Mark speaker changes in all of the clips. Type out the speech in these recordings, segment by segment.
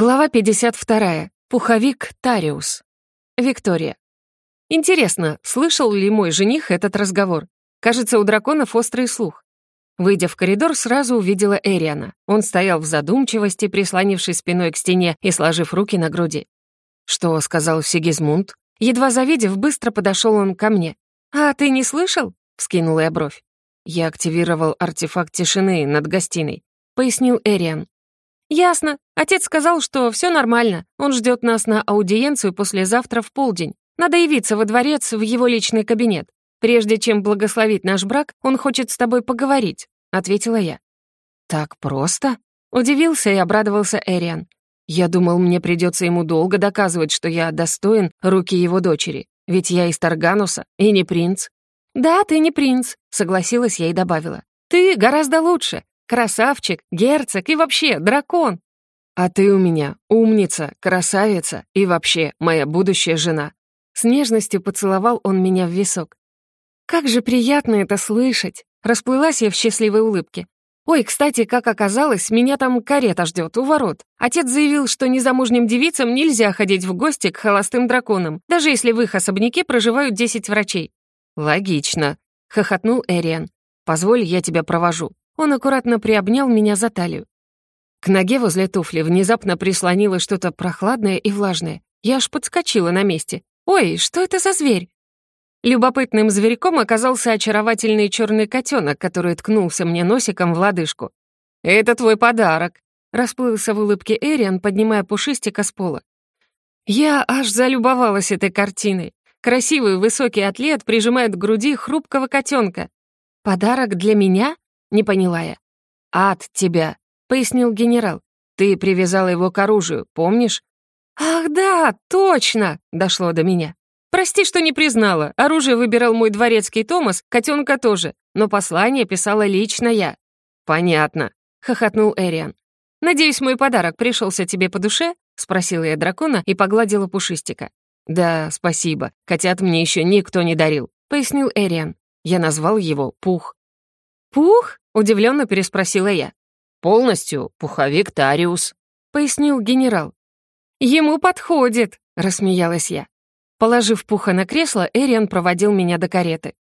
Speaker 1: Глава 52. Пуховик Тариус. Виктория. Интересно, слышал ли мой жених этот разговор? Кажется, у драконов острый слух. Выйдя в коридор, сразу увидела Эриана. Он стоял в задумчивости, прислонившись спиной к стене и сложив руки на груди. «Что?» — сказал Сигизмунд. Едва завидев, быстро подошел он ко мне. «А ты не слышал?» — вскинула я бровь. «Я активировал артефакт тишины над гостиной», — пояснил Эриан. «Ясно. Отец сказал, что все нормально. Он ждет нас на аудиенцию послезавтра в полдень. Надо явиться во дворец в его личный кабинет. Прежде чем благословить наш брак, он хочет с тобой поговорить», — ответила я. «Так просто?» — удивился и обрадовался Эриан. «Я думал, мне придется ему долго доказывать, что я достоин руки его дочери. Ведь я из Таргануса и не принц». «Да, ты не принц», — согласилась я и добавила. «Ты гораздо лучше. Красавчик, герцог и вообще дракон. А ты у меня умница, красавица и вообще моя будущая жена. С нежностью поцеловал он меня в висок. Как же приятно это слышать. Расплылась я в счастливой улыбке. «Ой, кстати, как оказалось, меня там карета ждет у ворот. Отец заявил, что незамужним девицам нельзя ходить в гости к холостым драконам, даже если в их особняке проживают 10 врачей». «Логично», — хохотнул Эриан. «Позволь, я тебя провожу. Он аккуратно приобнял меня за талию. К ноге возле туфли внезапно прислонилось что-то прохладное и влажное. Я аж подскочила на месте. «Ой, что это за зверь?» Любопытным зверьком оказался очаровательный черный котенок, который ткнулся мне носиком в лодыжку. «Это твой подарок», — расплылся в улыбке Эриан, поднимая пушистика с пола. Я аж залюбовалась этой картиной. Красивый высокий атлет прижимает к груди хрупкого котенка. «Подарок для меня?» Не поняла я. «Ад тебя», — пояснил генерал. «Ты привязала его к оружию, помнишь?» «Ах да, точно!» — дошло до меня. «Прости, что не признала. Оружие выбирал мой дворецкий Томас, котенка тоже, но послание писала лично я». «Понятно», — хохотнул Эриан. «Надеюсь, мой подарок пришелся тебе по душе?» — спросила я дракона и погладила пушистика. «Да, спасибо. Котят мне еще никто не дарил», — пояснил Эриан. Я назвал его Пух. «Пух?» — удивленно переспросила я. «Полностью пуховик Тариус», — пояснил генерал. «Ему подходит», — рассмеялась я. Положив пуха на кресло, Эриан проводил меня до кареты.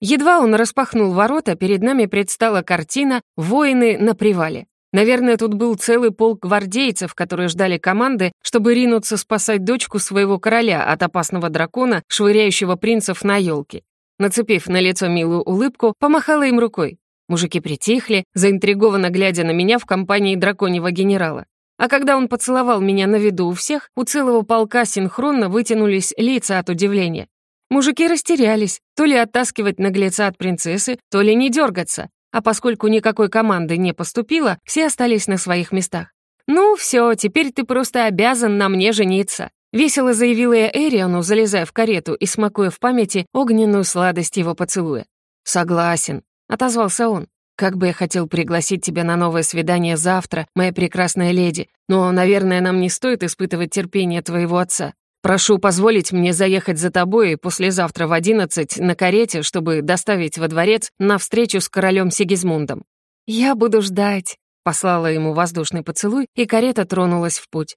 Speaker 1: Едва он распахнул ворота, перед нами предстала картина «Воины на привале». Наверное, тут был целый полк гвардейцев, которые ждали команды, чтобы ринуться спасать дочку своего короля от опасного дракона, швыряющего принцев на елке. Нацепив на лицо милую улыбку, помахала им рукой. Мужики притихли, заинтригованно глядя на меня в компании драконьего генерала. А когда он поцеловал меня на виду у всех, у целого полка синхронно вытянулись лица от удивления. Мужики растерялись, то ли оттаскивать наглеца от принцессы, то ли не дергаться. А поскольку никакой команды не поступило, все остались на своих местах. «Ну, все, теперь ты просто обязан на мне жениться», Весело заявила я Эриану, залезая в карету и смакуя в памяти огненную сладость его поцелуя. «Согласен», — отозвался он. «Как бы я хотел пригласить тебя на новое свидание завтра, моя прекрасная леди, но, наверное, нам не стоит испытывать терпение твоего отца. Прошу позволить мне заехать за тобой послезавтра в одиннадцать на карете, чтобы доставить во дворец на встречу с королем Сигизмундом». «Я буду ждать», — послала ему воздушный поцелуй, и карета тронулась в путь.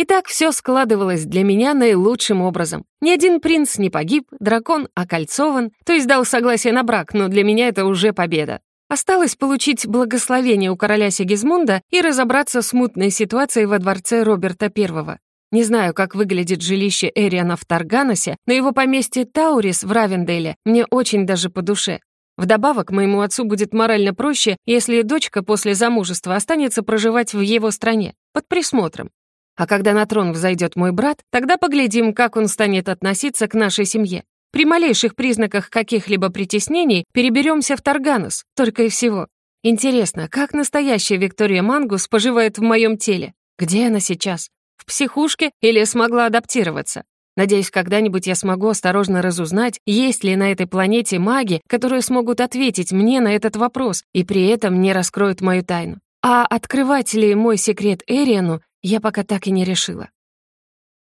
Speaker 1: И так все складывалось для меня наилучшим образом. Ни один принц не погиб, дракон окольцован, то есть дал согласие на брак, но для меня это уже победа. Осталось получить благословение у короля Сигизмунда и разобраться с мутной ситуацией во дворце Роберта I. Не знаю, как выглядит жилище Эриана в Тарганосе, но его поместье Таурис в Равенделе мне очень даже по душе. Вдобавок, моему отцу будет морально проще, если дочка после замужества останется проживать в его стране, под присмотром. А когда на трон взойдет мой брат, тогда поглядим, как он станет относиться к нашей семье. При малейших признаках каких-либо притеснений переберемся в Тарганус, только и всего. Интересно, как настоящая Виктория Мангус поживает в моем теле? Где она сейчас? В психушке или смогла адаптироваться? Надеюсь, когда-нибудь я смогу осторожно разузнать, есть ли на этой планете маги, которые смогут ответить мне на этот вопрос и при этом не раскроют мою тайну. А открывать ли мой секрет Эриану я пока так и не решила.